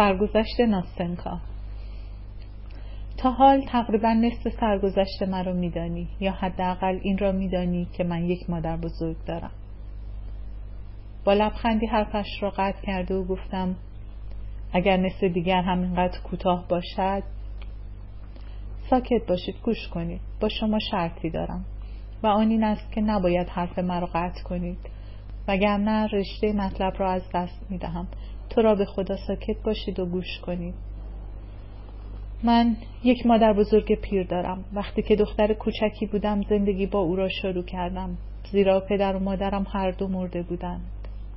سرگذشت ناستنکا. تا حال تقریبا نصف سرگذشت مرا میدانی یا حداقل این را میدانی که من یک مادر بزرگ دارم. با لبخندی حرفش را قطع کرده و گفتم اگر نصف دیگر همینقدر کوتاه باشد ساکت باشید گوش کنید. با شما شرطی دارم و آن این است که نباید حرف مرا قطع کنید وگرنه رشته مطلب را از دست می دهم تو را به خدا ساکت باشید و گوش کنید. من یک مادر بزرگ پیر دارم. وقتی که دختر کوچکی بودم زندگی با او را شروع کردم. زیرا پدر و مادرم هر دو مرده بودند.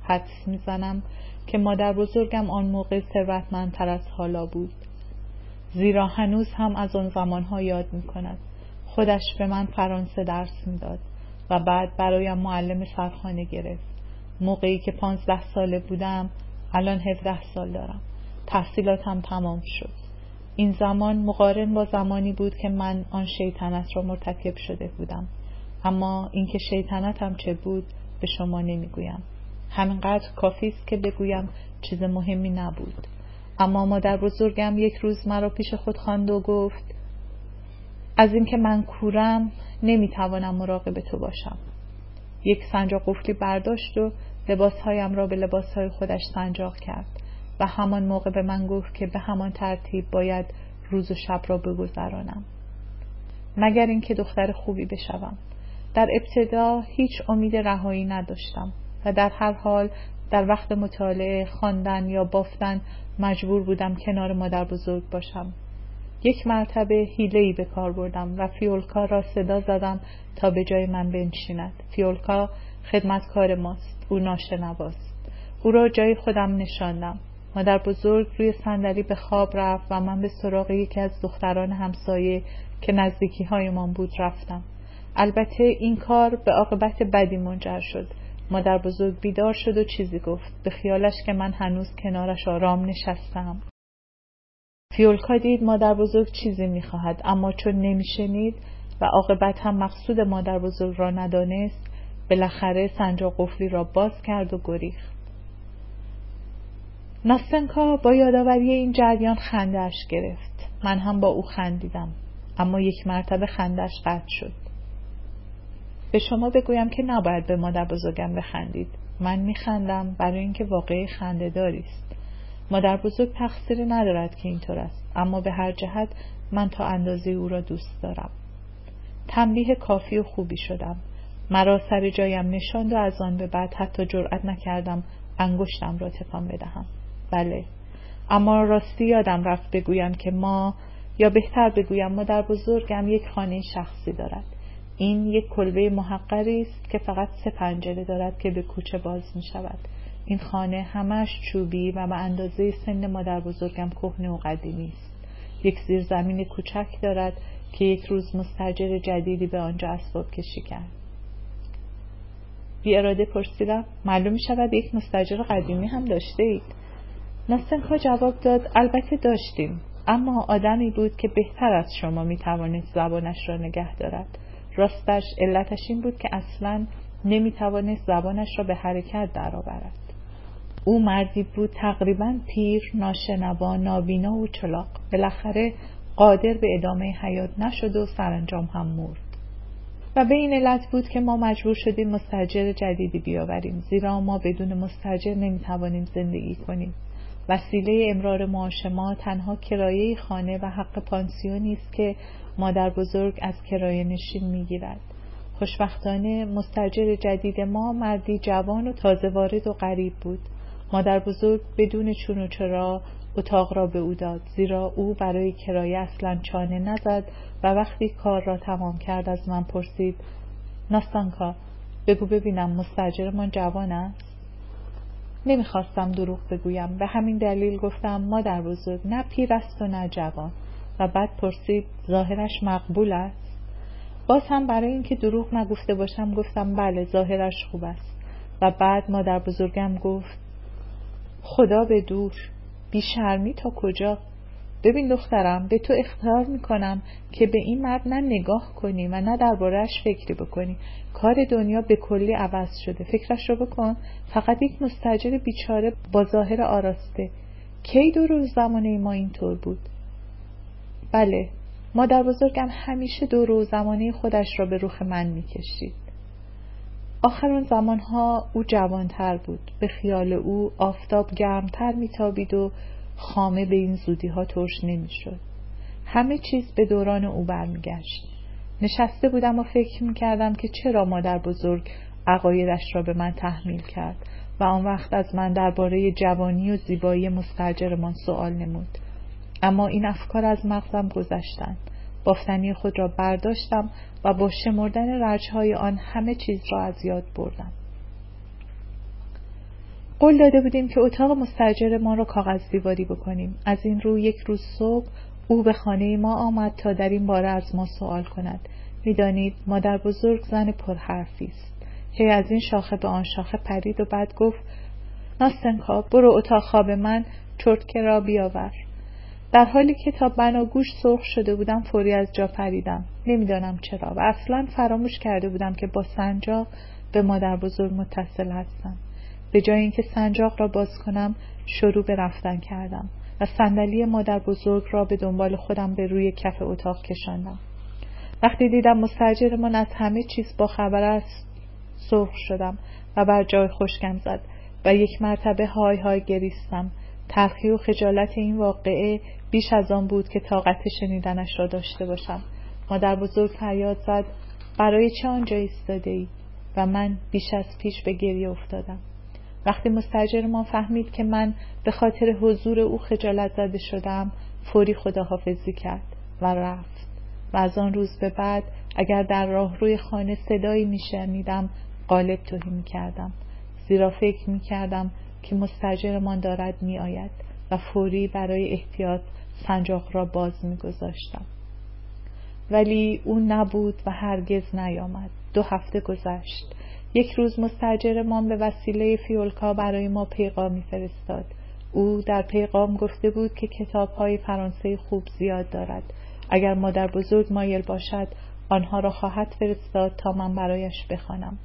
حدس می‌زنم که مادر بزرگم آن موقع ثروتمندتر از حالا بود. زیرا هنوز هم از آن زمانها یاد می کند خودش به من فرانسه درس می‌داد و بعد برایم معلم سرخانه گرفت. موقعی که پانزده ساله بودم الان هفده سال دارم. تحصیلاتم تمام شد. این زمان مقارن با زمانی بود که من آن شیطنت را مرتکب شده بودم. اما اینکه شیطنتم چه بود به شما نمی‌گویم. همینقدر کافی است که بگویم چیز مهمی نبود. اما مادر بزرگم یک روز مرا پیش خود خواند و گفت از اینکه من کورم نمی‌توانم مراقب تو باشم. یک سنجاق قفلی برداشت و لباسهایم را به لباسهای خودش سنجاق کرد و همان موقع به من گفت که به همان ترتیب باید روز و شب را بگذرانم. مگر اینکه دختر خوبی بشوم. در ابتدا هیچ امید رهایی نداشتم و در هر حال در وقت مطالعه خواندن یا بافتن مجبور بودم کنار مادر بزرگ باشم. یک مرتبه حیلهای به کار بردم و فیولکا را صدا زدم تا به جای من بنشیند. فیولکا خدمتکار ماست. او ناشنواست. او را جای خودم نشاندم. مادر بزرگ روی صندلی به خواب رفت و من به سراغ یکی از دختران همسایه که نزدیکی هایمان بود رفتم. البته این کار به عاقبت بدی منجر شد. مادر بزرگ بیدار شد و چیزی گفت. به خیالش که من هنوز کنارش آرام نشستم. فیولکا دید مادر بزرگ چیزی می‌خواهد اما چون نمیشنید و عاقبت هم مقصود مادر بزرگ را ندانست بالاخره سنجاق قفلی را باز کرد و گریخت. ناستنکا با یادآوری این جریان خندهاش گرفت. من هم با او خندیدم اما یک مرتبه خندش قطع شد. به شما بگویم که نباید به مادر بزرگم بخندید. من میخندم برای اینکه واقعی خنده داریست مادر بزرگ تقصیری ندارد که اینطور است اما به هر جهت من تا اندازه او را دوست دارم. تنبیه کافی و خوبی شدم. مرا سر جایم نشاند و از آن به بعد حتی جرأت نکردم انگشتم را تکان بدهم. بله. اما راستی یادم رفت بگویم که ما یا بهتر بگویم مادر بزرگم یک خانه شخصی دارد. این یک کلبه محقری است که فقط سه پنجره دارد که به کوچه باز می شود این خانه همش چوبی و به اندازه سن مادر بزرگم کهنه و قدیمی است. یک زیرزمین کوچک دارد که یک روز مستجر جدیدی به آنجا اسباب کشی کرد. بی اراده پرسیدم معلوم می شود یک مستجر قدیمی هم داشته اید ناستنکا جواب داد البته داشتیم اما آدمی بود که بهتر از شما می توانست زبانش را نگه دارد. راستش علتش این بود که اصلا نمی توانست زبانش را به حرکت درآورد. او مردی بود تقریبا پیر ناشنوا نابینا و چلاق. بالاخره قادر به ادامه حیات نشد و سرانجام هم مرد. و به این علت بود که ما مجبور شدیم مستجر جدیدی بیاوریم زیرا ما بدون مستجر نمی‌توانیم زندگی کنیم. وسیله امرار معاش ما تنها کرایه خانه و حق پانسیونی است که مادر بزرگ از کرایه نشین می‌گیرد. خوشبختانه مستجر جدید ما مردی جوان و تازه وارد و غریب بود. مادر بزرگ بدون چون و چرا اتاق را به او داد. زیرا او برای کرایه اصلا چانه نزد و وقتی کار را تمام کرد از من پرسید ناستانکا بگو ببینم مستجرمان جوان است؟ نمی‌خواستم دروغ بگویم. به همین دلیل گفتم مادر بزرگ نه پیر است و نه جوان. و بعد پرسید ظاهرش مقبول است؟ باز هم برای اینکه دروغ نگفته باشم گفتم بله ظاهرش خوب است. و بعد مادر بزرگم گفت خدا به دور. بیشرمی تا کجا؟ ببین دخترم به تو اختیار می‌کنم که به این مرد نه نگاه کنی و نه دربارهش فکری بکنی. کار دنیا به کلی عوض شده. فکرش رو بکن. فقط یک مستجر بیچاره با ظاهر آراسته. کی دو روز زمانه ما اینطور بود؟ بله مادر بزرگم همیشه دو روز زمانه خودش را به روخ من می‌کشید. آخر آن زمانها او جوانتر بود. به خیال او آفتاب گرمتر میتابید و خامه به این زودی ها ترش نمی‌شد. همه چیز به دوران او برمیگشت. نشسته بودم و فکر می‌کردم که چرا مادر بزرگ عقایدش را به من تحمیل کرد و آن وقت از من درباره جوانی و زیبایی مستجرمان سوال نمود. اما این افکار از مغزم گذشتند. بافتنی خود را برداشتم و با شمردن رجهای آن همه چیز را از یاد بردم. قول داده بودیم که اتاق مستجر ما را کاغذ دیواری بکنیم. از این رو یک روز صبح او به خانه ما آمد تا در این باره از ما سوال کند. می‌دانید مادر بزرگ زن پرحرفی است. هی از این شاخه به آن شاخه پرید و بعد گفت ناستنکا برو اتاق خواب من چرتکه را بیاور. در حالی که تا بناگوش سرخ شده بودم فوری از جا پریدم. نمی‌دانم چرا و اصلا فراموش کرده بودم که با سنجاق به مادر بزرگ متصل هستم. به جای اینکه سنجاق را باز کنم شروع به رفتن کردم و صندلی مادر بزرگ را به دنبال خودم به روی کف اتاق کشاندم. وقتی دیدم مستجرمان از همه چیز با خبر است سرخ شدم و بر جای خشکم زد و یک مرتبه های های گریستم. تلخی و خجالت این واقعه بیش از آن بود که طاقت شنیدنش را داشته باشم. مادر بزرگ فریاد زد برای چه آنجا ایستاده ای و من بیش از پیش به گریه افتادم. وقتی مستجر ما فهمید که من به خاطر حضور او خجالت زده شدم فوری خداحافظی کرد و رفت. و از آن روز به بعد اگر در راه روی خانه صدایی میشنیدم قالب توهی می‌کردم. زیرا فکر می‌کردم که مستجرمان دارد میآید و فوری برای احتیاط سنجاق را باز میگذاشتم. ولی او نبود و هرگز نیامد. دو هفته گذشت. یک روز مستجرمان به وسیله فیولکا برای ما پیغامی فرستاد. او در پیغام گفته بود که کتاب های فرانسه خوب زیاد دارد. اگر مادر بزرگ مایل باشد آنها را خواهد فرستاد تا من برایش بخوانم.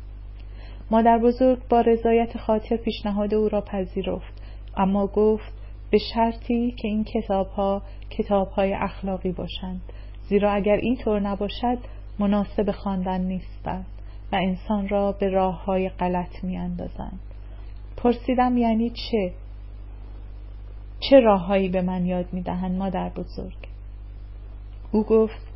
مادر بزرگ با رضایت خاطر پیشنهاد او را پذیرفت اما گفت به شرطی که این کتاب ها کتاب های اخلاقی باشند زیرا اگر این طور نباشد مناسب خواندن نیستند و انسان را به راه های غلط می اندازند. پرسیدم یعنی چه؟ چه راههایی به من یاد می دهند مادر بزرگ؟ او گفت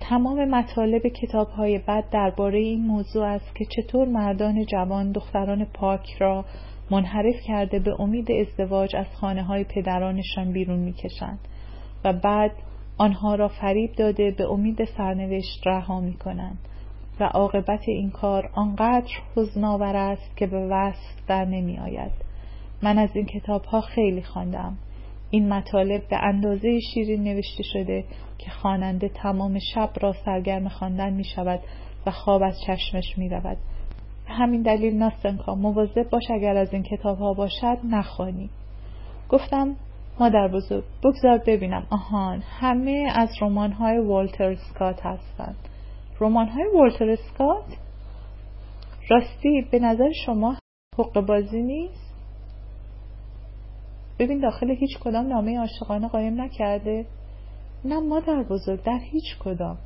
تمام مطالب کتاب های بد درباره این موضوع است که چطور مردان جوان دختران پاک را منحرف کرده به امید ازدواج از خانه های پدرانشان بیرون می‌کشند و بعد آنها را فریب داده به امید سرنوشت رها می کنند و عاقبت این کار آنقدر حزنآور است که به وصف در نمی آید. من از این کتاب ها خیلی خواندم. این مطالب به اندازه شیرین نوشته شده که خواننده تمام شب را سرگرم خواندن می شود و خواب از چشمش می رود. همین دلیل ناستنکا مواظب باش اگر از این کتاب ها باشد نخوانی. گفتم مادر بزرگ بگذار ببینم. آهان همه از رمان های والتر سکات هستند. رمان های والتر سکات؟ راستی به نظر شما حق بازی نیست؟ ببین داخل هیچ کدام نامه عاشقانه قایم نکرده. نه مادر بزرگ در هیچ کدام.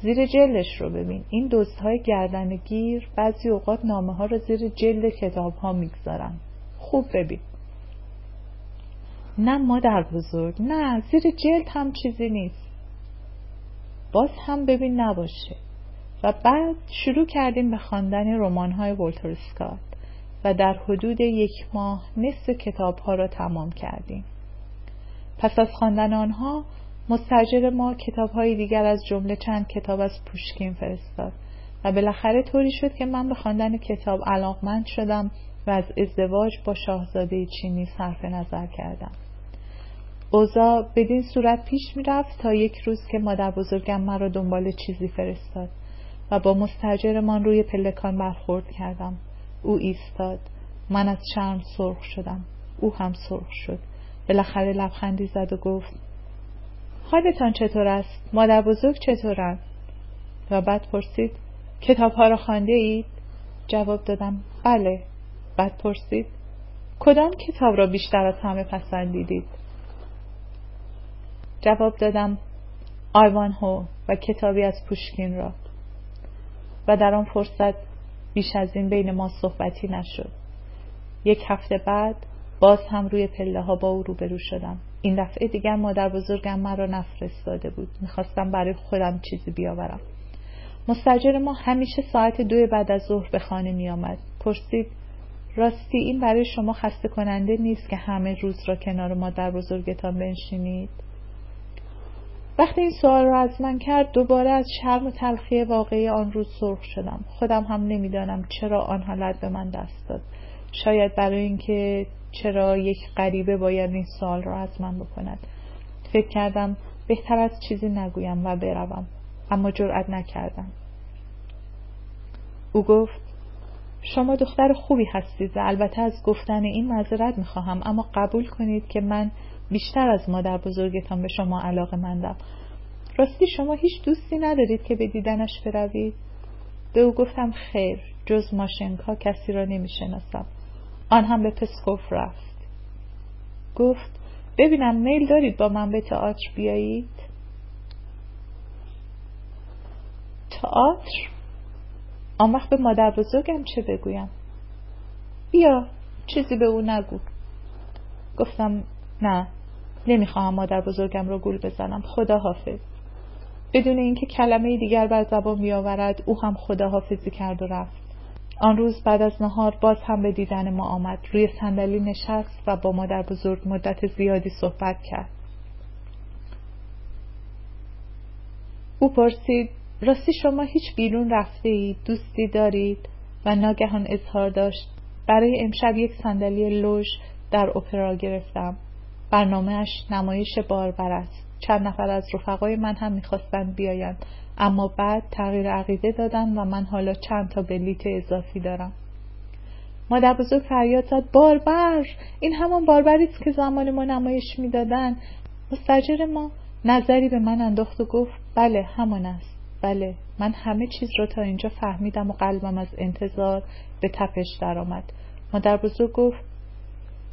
زیر جلدش رو ببین. این دوست های گردن گیر بعضی اوقات نامه ها رو زیر جلد کتاب ها می‌گذارن. خوب ببین. نه مادر بزرگ نه زیر جلد هم چیزی نیست. باز هم ببین نباشه. و بعد شروع کردیم به خواندن رمان های ولتر اسکات. و در حدود یک ماه نصف کتاب ها را تمام کردیم. پس از خواندن آنها مستجر ما کتاب های دیگر از جمله چند کتاب از پوشکین فرستاد و بالاخره طوری شد که من به خواندن کتاب علاقمند شدم و از ازدواج با شاهزاده چینی صرف نظر کردم. اوضاع بدین صورت پیش می‌رفت تا یک روز که مادر بزرگم مرا دنبال چیزی فرستاد و با مستجرمان روی پلکان برخورد کردم. او ایستاد. من از شرم سرخ شدم. او هم سرخ شد. بالاخره لبخندی زد و گفت حالتان چطور است؟ مادر بزرگ چطورند و بعد پرسید کتاب ها را خانده اید؟ جواب دادم بله. بعد پرسید کدام کتاب را بیشتر از همه پسندیدید؟ جواب دادم آیوان هو و کتابی از پوشکین را. و در آن فرصت بیش از این بین ما صحبتی نشد. یک هفته بعد باز هم روی پله ها با او روبرو شدم. این دفعه دیگر مادر بزرگم مرا نفرستاده بود. می‌خواستم برای خودم چیزی بیاورم. مستجر ما همیشه ساعت دو بعد از ظهر به خانه میآمد. پرسید راستی این برای شما خسته کننده نیست که همه روز را کنار مادر بزرگتان بنشینید؟ وقتی این سوال را از من کرد دوباره از شرم و تلخی واقعی آن روز سرخ شدم. خودم هم نمی‌دانم چرا آن حالت به من دست داد. شاید برای اینکه چرا یک غریبه باید این سوال را از من بکند. فکر کردم بهتر از چیزی نگویم و بروم اما جرأت نکردم. او گفت شما دختر خوبی هستید و البته از گفتن این معذرت می‌خواهم اما قبول کنید که من بیشتر از مادر بزرگتان به شما علاقه مندم. راستی شما هیچ دوستی ندارید که به دیدنش بروید. به او گفتم خیر. جز ماشنکا کسی را نمی‌شناسم. آن هم به پسکوف رفت. گفت ببینم میل دارید با من به تئاتر بیایید؟ تئاتر؟ آن وقت به مادر بزرگم چه بگویم؟ بیا چیزی به او نگو. گفتم نه نمی‌خواهم مادر بزرگم را گول بزنم. خدا حافظ بدون اینکه کلمه دیگر بر زبان بیاورد او هم خدا حافظی کرد و رفت. آن روز بعد از نهار باز هم به دیدن ما آمد. روی صندلی نشست و با مادر بزرگ مدت زیادی صحبت کرد. او پرسید راستی شما هیچ بیرون رفته اید دوستی دارید؟ و ناگهان اظهار داشت برای امشب یک صندلی لوژ در اپرا گرفتم. برنامهش نمایش باربر است. چند نفر از رفقای من هم می‌خواستند بیایند. اما بعد تغییر عقیده دادن و من حالا چند تا بلیت اضافی دارم. مادر بزرگ فریاد زد باربر! این همان باربری است که زمان ما نمایش می‌دادن. مستجر ما نظری به من انداخت و گفت بله همان است. بله من همه چیز را تا اینجا فهمیدم و قلبم از انتظار به تپش درآمد. مادر بزرگ گفت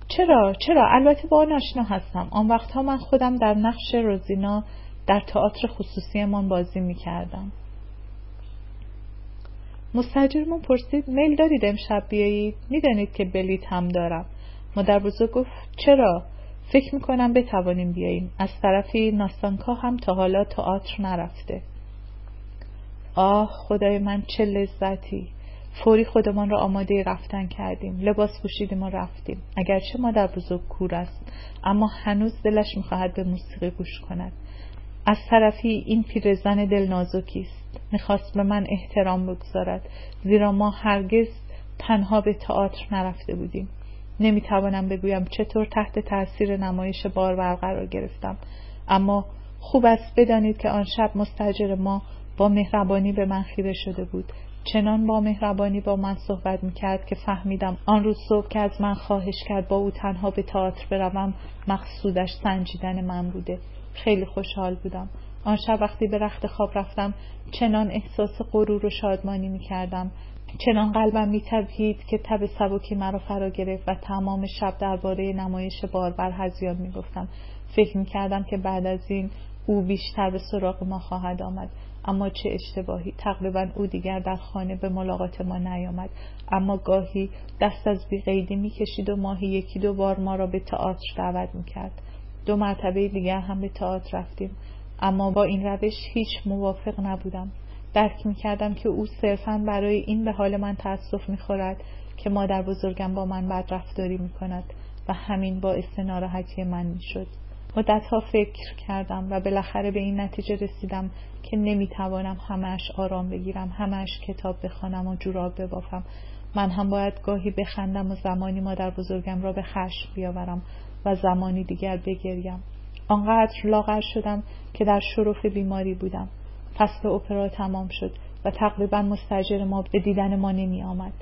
چرا چرا؟ البته با آن آشنا هستم. آن وقتها من خودم در نقش روزینا در تئاتر خصوصیمان بازی می کردم مستجرمون پرسید میل دارید امشب بیایید؟ می‌دانید که بلیت هم دارم. مادر بزرگ گفت چرا؟ فکر می‌کنم بتوانیم بیاییم. از طرفی ناستانکا هم تا حالا تئاتر نرفته. آه خدای من چه لذتی! فوری خودمان را آماده رفتن کردیم. لباس پوشیدیم و رفتیم. اگرچه مادر بزرگ کور است اما هنوز دلش می‌خواهد به موسیقی گوش کند. از طرفی این پیرزن دل نازکی است. می‌خواست به من احترام بگذارد زیرا ما هرگز تنها به تئاتر نرفته بودیم. نمی‌توانم بگویم چطور تحت تاثیر نمایش بار قرار گرفتم. اما خوب است بدانید که آن شب مستجر ما با مهربانی به من خیره شده بود. چنان با مهربانی با من صحبت می‌کرد که فهمیدم آن روز صبح که از من خواهش کرد با او تنها به تئاتر بروم مقصودش سنجیدن من بوده. خیلی خوشحال بودم. آن شب وقتی به رخت خواب رفتم چنان احساس غرور و شادمانی می‌کردم. چنان قلبم میتپید که تب سبکی مرا فرا گرفت و تمام شب درباره نمایش باربر هزیان می‌گفتم. فکر می‌کردم که بعد از این او بیشتر به سراغ ما خواهد آمد. اما چه اشتباهی. تقریبا او دیگر در خانه به ملاقات ما نیامد. اما گاهی دست از بیقیدی می‌کشید و ماهی یکی دو بار ما را به تئاتر دعوت می‌کرد. دو مرتبه دیگر هم به تئاتر رفتیم. اما با این روش هیچ موافق نبودم. درک می‌کردم که او صرفا برای این به حال من تأسف می‌خورد که مادر بزرگم با من بد رفتاری می‌کند و همین باعث ناراحتی من می‌شد. مدتها فکر کردم و بالاخره به این نتیجه رسیدم که نمی‌توانم همش آرام بگیرم همش کتاب بخوانم و جوراب ببافم. من هم باید گاهی بخندم و زمانی مادر بزرگم را به خشم بیاورم. و زمانی دیگر بگریم. آنقدر لاغر شدم که در شرف بیماری بودم. فصل اپرا تمام شد و تقریبا مستجر ما به دیدن ما نمی آمد.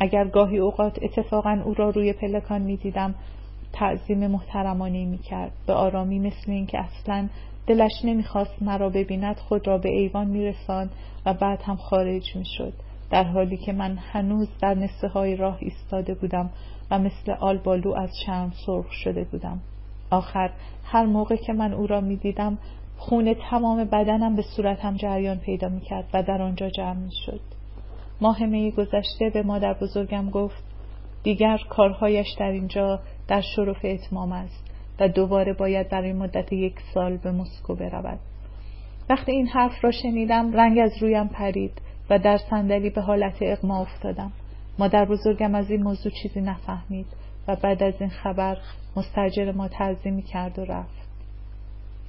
اگر گاهی اوقات اتفاقا او را روی پلکان می دیدم تعظیم محترمانه می کرد. به آرامی مثل اینکه اصلا دلش نمی‌خواست مرا ببیند خود را به ایوان میرساند و بعد هم خارج می‌شد در حالی که من هنوز در نصفه های راه ایستاده بودم و مثل آلبالو از شرم سرخ شده بودم. آخر هر موقع که من او را می دیدم خون تمام بدنم به صورتم جریان پیدا می کرد و در آنجا جمع می شد ماه می گذشته به مادر بزرگم گفت دیگر کارهایش در اینجا در شرف اتمام است و دوباره باید در این مدت یک سال به مسکو برود. وقتی این حرف را شنیدم رنگ از رویم پرید. و در صندلی به حالت اغما افتادم. مادر بزرگم از این موضوع چیزی نفهمید و بعد از این خبر مستجر ما تعظیمی کرد و رفت.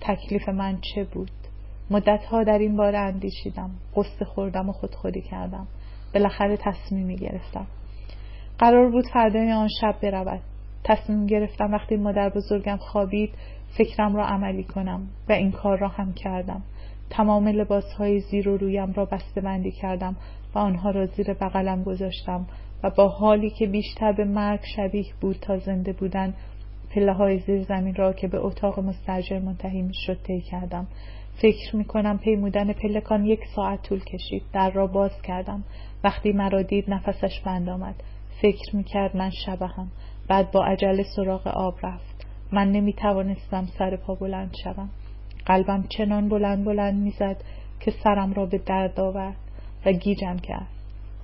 تکلیف من چه بود؟ مدتها در این باره اندیشیدم قصد خوردم و خودخوری کردم. بالاخره تصمیمی گرفتم. قرار بود فردای آن شب برود. تصمیم گرفتم وقتی مادر بزرگم خوابید فکرم را عملی کنم و این کار را هم کردم. تمام لباس های زیر و رویم را بسته بندی کردم و آنها را زیر بغلم گذاشتم و با حالی که بیشتر به مرگ شبیه بود تا زنده بودن پله های زیر زمین را که به اتاق مستجر منتهی می شد طی کردم. فکر می کنم پیمودن پلکان یک ساعت طول کشید. در را باز کردم. وقتی مرا دید نفسش بند آمد. فکر می کرد من شبهم. بعد با عجله سراغ آب رفت. من نمی توانستم سر پا بلند شوم. قلبم چنان بلند بلند می‌زد که سرم را به درد آورد و گیجم کرد.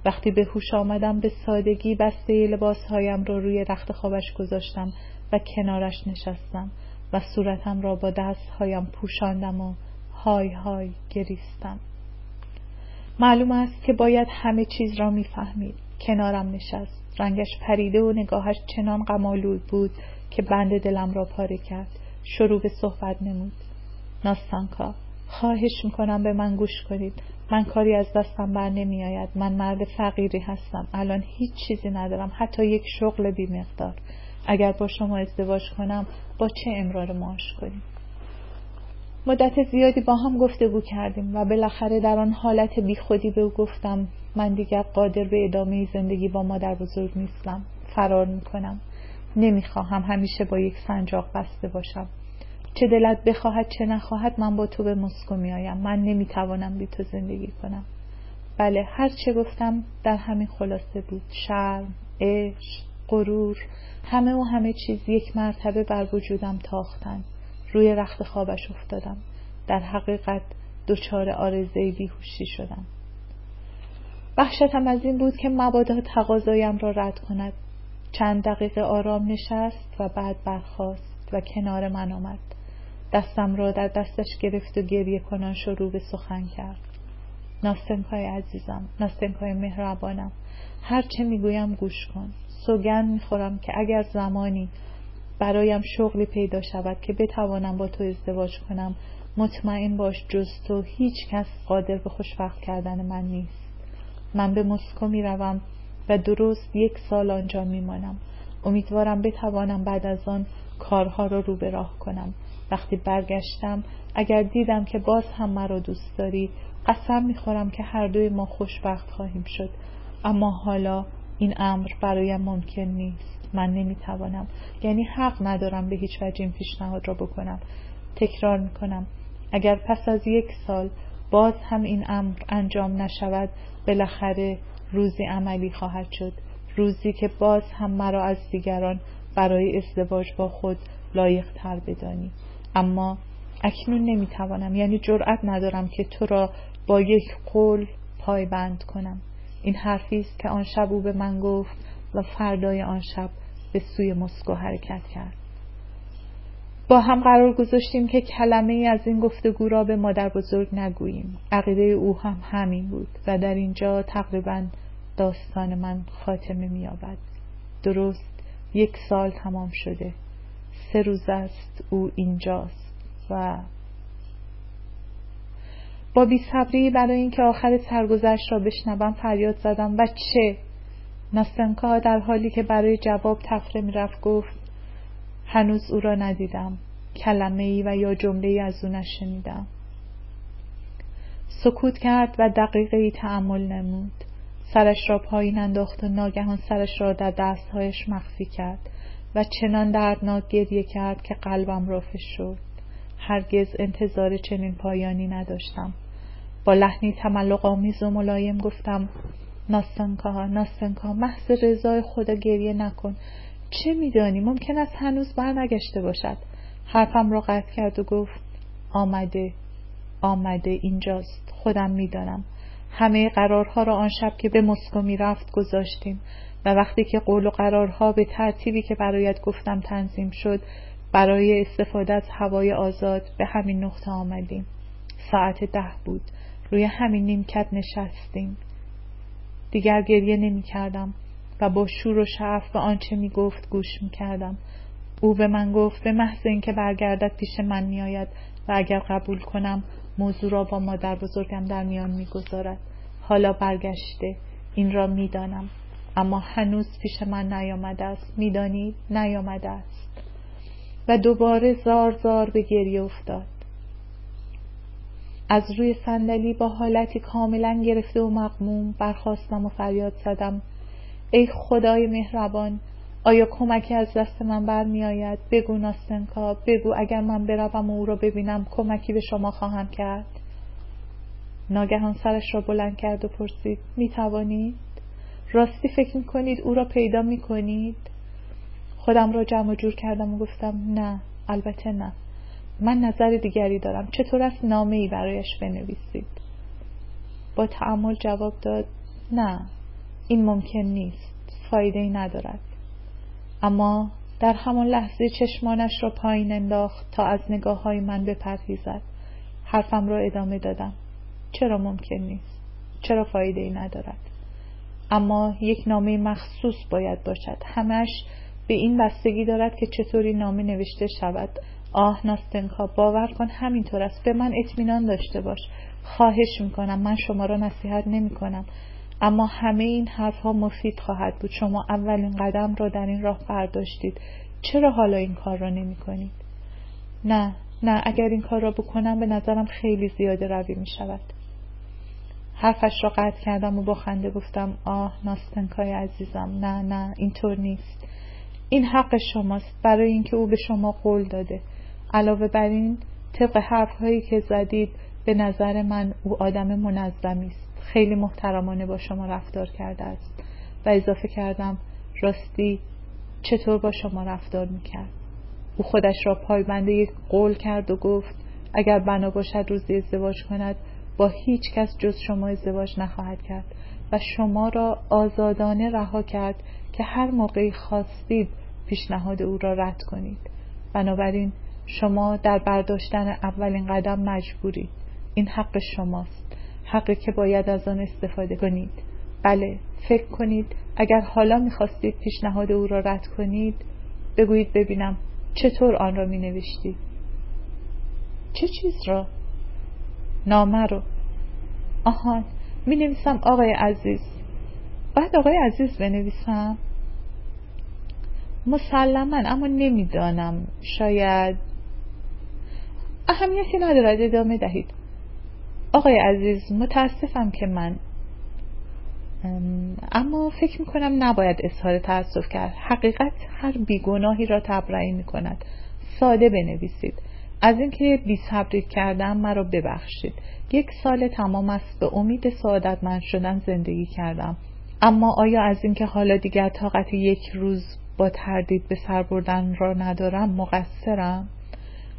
وقتی به هوش آمدم به سادگی بسته لباسهایم را روی رخت خوابش گذاشتم و کنارش نشستم و صورتم را با دستهایم پوشاندم و های های گریستم. معلوم است که باید همه چیز را می‌فهمید. کنارم نشست. رنگش پریده و نگاهش چنان غمالود بود که بند دلم را پاره کرد. شروع به صحبت نمود. ناستانکا. خواهش می‌کنم به من گوش کنید. من کاری از دستم بر نمی آید من مرد فقیری هستم. الان هیچ چیزی ندارم. حتی یک شغل بی مقدار. اگر با شما ازدواج کنم با چه امرار معاش کنیم؟ مدت زیادی با هم گفتگو کردیم و بالاخره در آن حالت بیخودی به او گفتم من دیگر قادر به ادامه زندگی با مادر بزرگ نیستم. فرار می‌کنم. نمی‌خواهم همیشه با یک سنجاق بسته باشم. چه دلت بخواهد چه نخواهد من با تو به مسکو میآیم. من نمی‌توانم بی تو زندگی کنم. بله هر چه گفتم در همین خلاصه بود. شرم عشق غرور همه و همه چیز یک مرتبه بر وجودم تاختند روی رخت خوابش افتادم. در حقیقت دچار آرزه بیهوشی شدم. وحشتم از این بود که مبادا تقاضایم را رد کند. چند دقیقه آرام نشست و بعد برخاست و کنار من آمد. دستم را در دستش گرفت و گریه کنان شروع به سخن کرد. ناستنکای عزیزم ناستنکای مهربانم. هر چه می‌گویم گوش کن. سوگند می‌خورم که اگر زمانی برایم شغلی پیدا شود که بتوانم با تو ازدواج کنم مطمئن باش جز تو هیچ کس قادر به خوشبخت کردن من نیست. من به مسکو می روم و درست یک سال آنجا می مانم امیدوارم بتوانم بعد از آن کارها را رو به راه کنم. وقتی برگشتم اگر دیدم که باز هم مرا دوست داری قسم می‌خورم که هر دوی ما خوشبخت خواهیم شد. اما حالا این امر برایم ممکن نیست. من نمی‌توانم. یعنی حق ندارم به هیچ وجه این پیشنهاد را بکنم. تکرار می‌کنم. اگر پس از یک سال باز هم این امر انجام نشود بالاخره روزی عملی خواهد شد. روزی که باز هم مرا از دیگران برای ازدواج با خود لایق تر بدانی. اما اکنون نمی‌توانم یعنی جرأت ندارم که تو را با یک قول پایبند کنم. این حرفی است که آن شب او به من گفت و فردای آن شب به سوی مسکو حرکت کرد. با هم قرار گذاشتیم که کلمه ای از این گفتگو را به مادر بزرگ نگوییم. عقیده او هم همین بود و در اینجا تقریبا داستان من خاتمه مییابد. درست یک سال تمام شده. سه روز است او اینجاست و با بیصبری برای اینکه آخر سرگذشت را بشنوم فریاد زدم. و چه؟ ناستنکا در حالی که برای جواب تفره می‌رفت گفت هنوز او را ندیدم. کلمه ای و یا جمله ای از او نشنیدم. سکوت کرد و دقیقه ای تعمل نمود. سرش را پایین انداخت و ناگهان سرش را در دستهایش مخفی کرد. و چنان دردناک گریه کرد که قلبم را شد. هرگز انتظار چنین پایانی نداشتم. با لحنی تملق آمیز و ملایم گفتم ناستنکا ناستنکا محض رضای خدا گریه نکن. چه میدانی؟ ممکن است هنوز برنگشته باشد. حرفم را قطع کرد و گفت آمده آمده اینجاست. خودم می‌دانم. همه قرارها را آن شب که به مسکو رفت گذاشتیم. و وقتی که قول و قرارها به ترتیبی که برایت گفتم تنظیم شد برای استفاده از هوای آزاد به همین نقطه آمدیم. ساعت ده بود. روی همین نیمکت نشستیم. دیگر گریه نمی کردم و با شور و شعف به آنچه می گفت گوش می کردم. او به من گفت به محض اینکه برگردد پیش من می آید و اگر قبول کنم موضوع را با مادر بزرگم در میان می گذارد. حالا برگشته. این را می دانم. اما هنوز پیش من نیامده است. می‌دانید نیامده است. و دوباره زار زار به گریه افتاد. از روی صندلی با حالتی کاملا گرفته و مقموم برخواستم و فریاد زدم. ای خدای مهربان آیا کمکی از دست من برمی آید بگو ناستنکا بگو اگر من بروم و او را ببینم کمکی به شما خواهم کرد. ناگهان سرش را بلند کرد و پرسید می توانید راستی فکر می کنید او را پیدا می کنید خودم را جمع جور کردم و گفتم نه البته نه. من نظر دیگری دارم. چطور است نامه ای برایش بنویسید؟ با تعمل جواب داد نه این ممکن نیست. فایده ای ندارد. اما در همان لحظه چشمانش را پایین انداخت تا از نگاه های من بپرهیزد. حرفم را ادامه دادم. چرا ممکن نیست؟ چرا فایده ای ندارد؟ اما یک نامه مخصوص باید باشد. همش به این بستگی دارد که چطوری نامه نوشته شود. آه ناستنکا باور کن همینطور است. به من اطمینان داشته باش. خواهش می‌کنم من شما را نصیحت نمی کنم اما همه این حرفها مفید خواهد بود. شما اولین قدم را در این راه برداشتید. چرا حالا این کار را نمی کنید؟ نه نه اگر این کار را بکنم به نظرم خیلی زیاده روی می شود حرفش را قطع کردم و با خنده گفتم آه ناستنکای عزیزم نه نه اینطور نیست. این حق شماست برای اینکه او به شما قول داده. علاوه بر این طبق حرفهایی که زدید به نظر من او آدم منظمی است. خیلی محترمانه با شما رفتار کرده است. و اضافه کردم راستی چطور با شما رفتار می‌کرد؟ او خودش را پایبنده یک قول کرد و گفت اگر بنا باشد روزی ازدواج کند با هیچ کس جز شما ازدواج نخواهد کرد و شما را آزادانه رها کرد که هر موقعی خواستید پیشنهاد او را رد کنید. بنابراین شما در برداشتن اولین قدم مجبورید. این حق شماست. حقی که باید از آن استفاده کنید. بله فکر کنید. اگر حالا می‌خواستید پیشنهاد او را رد کنید بگویید ببینم چطور آن را می چه چیز را؟ نامه رو. آهان می نویسم آقای عزیز. بعد آقای عزیز بنویسم؟ مسلما اما نمی‌دانم. شاید. اهمیتی ندارد ادامه دهید. آقای عزیز متاسفم که من. اما فکر می‌کنم نباید اظهار تاسف کرد. حقیقت هر بیگناهی را تبرئه می کند ساده بنویسید. از اینکه بی صبرید کردم مرا ببخشید. یک سال تمام است به امید سعادتمند شدن زندگی کردم. اما آیا از اینکه حالا دیگر طاقت یک روز با تردید به سر بردن را ندارم مقصرم؟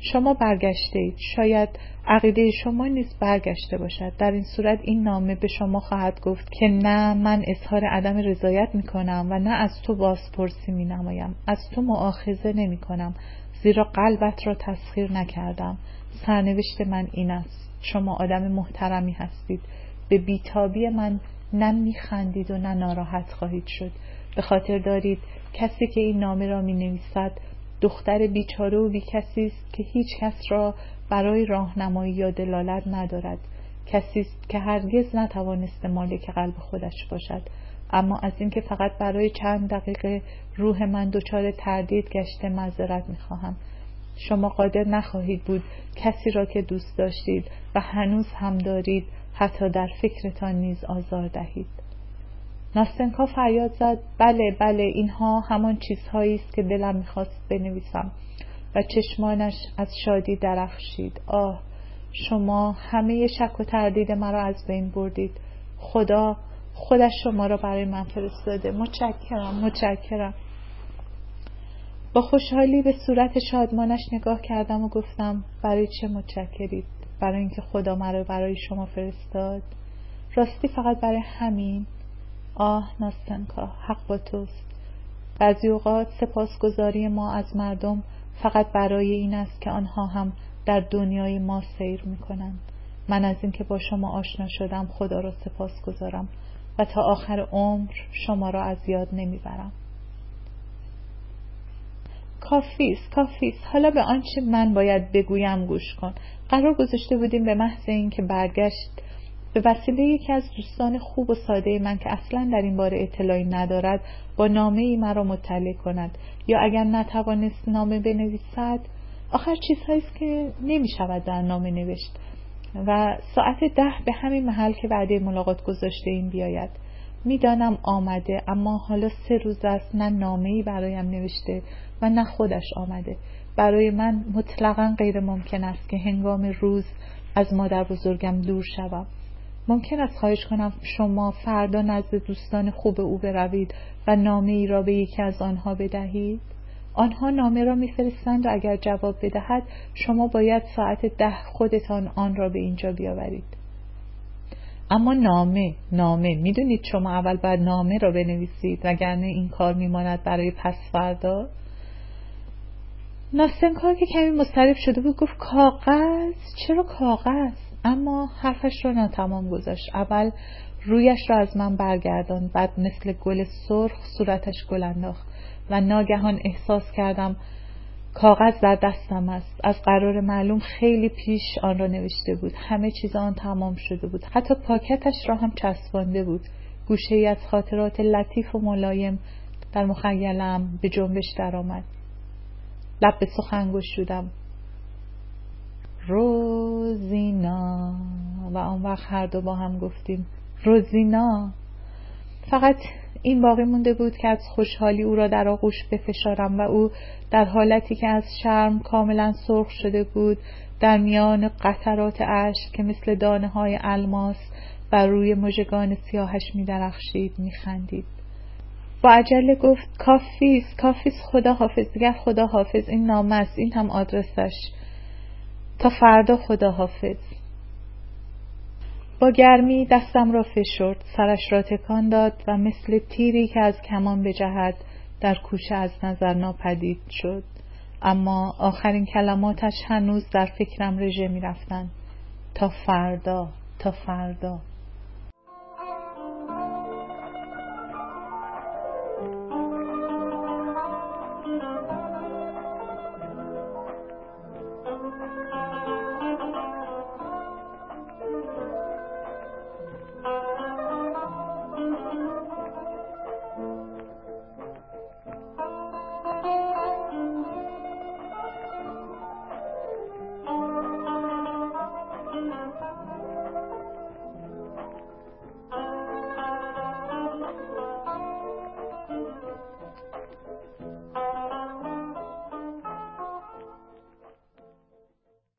شما برگشته اید. شاید عقیده شما نیز برگشته باشد. در این صورت این نامه به شما خواهد گفت که نه من اظهار عدم رضایت می کنم و نه از تو بازپرسی می نمایم از تو معاخذه نمی کنم زیرا قلبت را تسخیر نکردم. سرنوشت من این است. شما آدم محترمی هستید. به بیتابی من نه میخندید و نه ناراحت خواهید شد. به خاطر دارید کسی که این نامه را می نویسد دختر بیچاره و بی کسی است که هیچ کس را برای راهنمایی یا دلالت ندارد. کسی است که هرگز نتوانسته مالک قلب خودش باشد. اما از اینکه فقط برای چند دقیقه روح من دچار تردید گشته معذرت می‌خواهم. شما قادر نخواهید بود کسی را که دوست داشتید و هنوز هم دارید حتی در فکرتان نیز آزار دهید. ناستنکا فریاد زد. بله بله اینها همان چیزهایی است که دلم می‌خواست بنویسم و چشمانش از شادی درخشید. آه شما همه شک و تردید مرا از بین بردید. خدا خودش شما را برای من فرستاده. متشکرم متشکرم. با خوشحالی به صورت شادمانش نگاه کردم و گفتم برای چه متشکرید؟ برای اینکه خدا مرا برای شما فرستاد. راستی فقط برای همین آه ناستنکا حق با توست. بعضی اوقات سپاسگزاری ما از مردم فقط برای این است که آنها هم در دنیای ما سیر می کنند من از اینکه با شما آشنا شدم خدا را سپاسگزارم و تا آخر عمر شما را از یاد نمی‌برم. کافیست کافیست حالا به آنچه من باید بگویم گوش کن. قرار گذاشته بودیم به محض اینکه برگشت به وسیله یکی از دوستان خوب و ساده من که اصلا در این باره اطلاعی ندارد با نامه ای مرا مطلع کند. یا اگر نتوانست نامه بنویسد؟ آخر چیزهایی است که نمی شود در نامه نوشت. و ساعت ده به همین محل که بعد ملاقات گذاشته این بیاید. می‌دانم آمده اما حالا سه روز است نه نامه ای برایم نوشته و نه خودش آمده. برای من مطلقا غیر ممکن است که هنگام روز از مادر بزرگم دور شوم. ممکن است خواهش کنم شما فردا نزد دوستان خوب او بروید و نامه ای را به یکی از آنها بدهید؟ آنها نامه را میفرستند و اگر جواب بدهد شما باید ساعت ده خودتان آن را به اینجا بیاورید. اما نامه نامه می‌دونید شما اول باید نامه را بنویسید وگرنه این کار میماند برای پس فردا؟ ناستنکار که کمی مسترب شده بود گفت کاغذ؟ چرا کاغذ؟ اما حرفش را ناتمام گذاشت. اول رویش را از من برگردان بعد مثل گل سرخ صورتش گل انداخت و ناگهان احساس کردم کاغذ در دستم است. از قرار معلوم خیلی پیش آن را نوشته بود. همه چیز آن تمام شده بود. حتی پاکتش را هم چسبانده بود. گوشه ای از خاطرات لطیف و ملایم در مخیلم به جنبش درآمد. لب به سخن شدم. روزینا. و آن وقت هر دو با هم گفتیم روزینا. فقط این باقی مونده بود که از خوشحالی او را در آغوش بفشارم و او در حالتی که از شرم کاملا سرخ شده بود در میان قطرات اشک که مثل دانه های الماس بر روی مژگان سیاهش می درخشید می خندید. با عجله گفت کافیست کافیست خدا حافظ دیگر خدا حافظ این نامه است این هم آدرسش. تا فردا خدا حافظ با گرمی دستم را فشرد سرش را تکان داد و مثل تیری که از کمان بجهد در کوشه از نظر ناپدید شد. اما آخرین کلماتش هنوز در فکرم رژه می رفتن. تا فردا تا فردا.